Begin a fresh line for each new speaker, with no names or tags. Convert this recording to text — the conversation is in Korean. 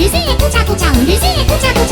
우르세 도자 도자 우르세 도자 도자